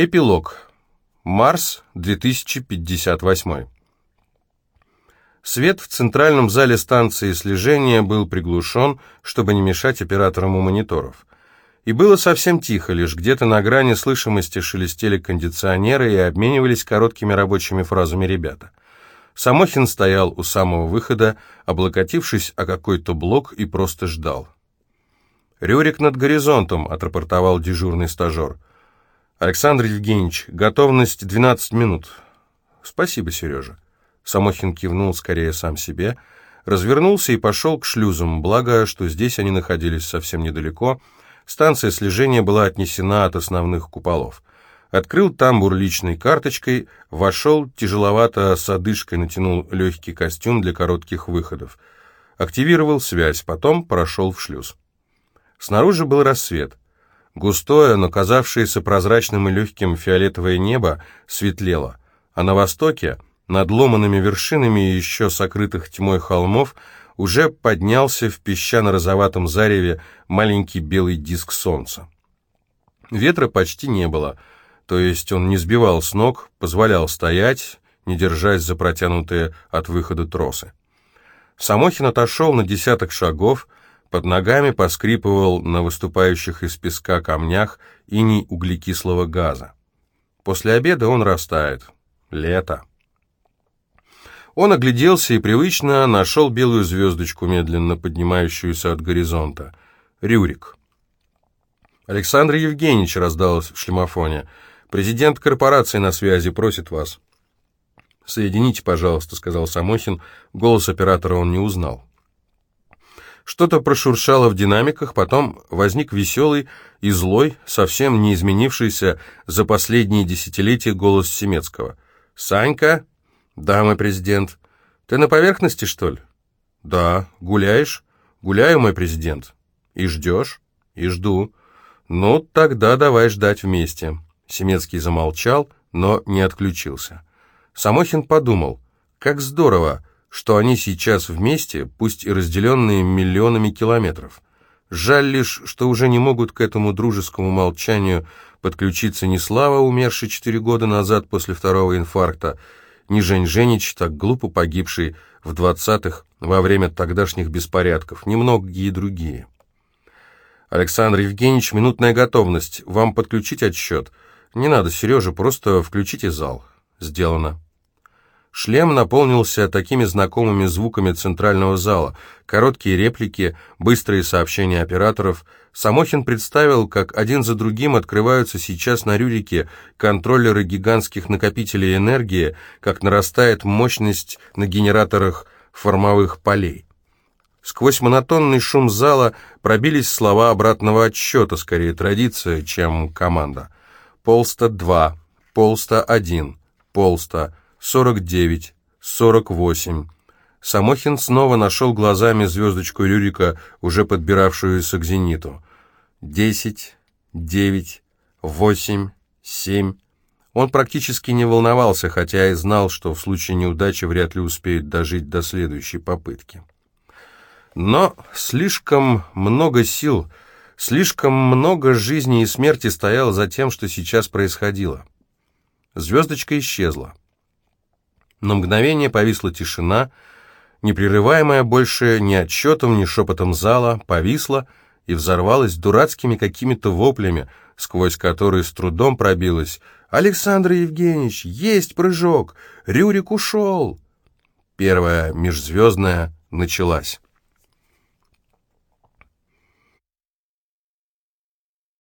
Эпилог. Марс, 2058. Свет в центральном зале станции слежения был приглушен, чтобы не мешать операторам у мониторов. И было совсем тихо, лишь где-то на грани слышимости шелестели кондиционеры и обменивались короткими рабочими фразами ребята. Самохин стоял у самого выхода, облокотившись о какой-то блок и просто ждал. «Рюрик над горизонтом», — отрапортовал дежурный стажер. «Александр Евгеньевич, готовность 12 минут». «Спасибо, Сережа». Самохин кивнул скорее сам себе, развернулся и пошел к шлюзам, благо, что здесь они находились совсем недалеко. Станция слежения была отнесена от основных куполов. Открыл тамбур личной карточкой, вошел, тяжеловато с одышкой натянул легкий костюм для коротких выходов. Активировал связь, потом прошел в шлюз. Снаружи был рассвет. Густое, но казавшееся прозрачным и легким фиолетовое небо светлело, а на востоке, над ломанными вершинами еще сокрытых тьмой холмов, уже поднялся в песчано-розоватом зареве маленький белый диск солнца. Ветра почти не было, то есть он не сбивал с ног, позволял стоять, не держась за протянутые от выхода тросы. Самохин отошел на десяток шагов, под ногами поскрипывал на выступающих из песка камнях иней углекислого газа. После обеда он растает. Лето. Он огляделся и привычно нашел белую звездочку, медленно поднимающуюся от горизонта. Рюрик. «Александр Евгеньевич», — раздалось в шлемофоне, — «президент корпорации на связи, просит вас». «Соедините, пожалуйста», — сказал Самохин. Голос оператора он не узнал. Что-то прошуршало в динамиках, потом возник веселый и злой, совсем не изменившийся за последние десятилетия голос Семецкого. «Санька?» «Да, мой президент». «Ты на поверхности, что ли?» «Да. Гуляешь?» «Гуляю, мой президент». «И ждешь?» «И жду». «Ну, тогда давай ждать вместе». Семецкий замолчал, но не отключился. Самохин подумал, как здорово, что они сейчас вместе, пусть и разделенные миллионами километров. Жаль лишь, что уже не могут к этому дружескому молчанию подключиться ни Слава, умерший четыре года назад после второго инфаркта, ни Жень Женич, так глупо погибший в двадцатых во время тогдашних беспорядков, ни многие другие. Александр Евгеньевич, минутная готовность. Вам подключить отсчет? Не надо, Сережа, просто включите зал. Сделано. Шлем наполнился такими знакомыми звуками центрального зала. Короткие реплики, быстрые сообщения операторов. Самохин представил, как один за другим открываются сейчас на Рюрике контроллеры гигантских накопителей энергии, как нарастает мощность на генераторах формовых полей. Сквозь монотонный шум зала пробились слова обратного отсчета, скорее традиция, чем команда. Полста-2, Полста-1, Полста, 49, 48. Самохин снова нашел глазами звездочку Рюрика, уже подбиравшуюся к зениту. 10, 9, 8, 7. Он практически не волновался, хотя и знал, что в случае неудачи вряд ли успеет дожить до следующей попытки. Но слишком много сил, слишком много жизни и смерти стояло за тем, что сейчас происходило. Звездочка исчезла. На мгновение повисла тишина, не прерываемая больше ни отчетом, ни шепотом зала, повисла и взорвалась дурацкими какими-то воплями, сквозь которые с трудом пробилась «Александр Евгеньевич, есть прыжок! Рюрик ушел!» Первая межзвездная началась.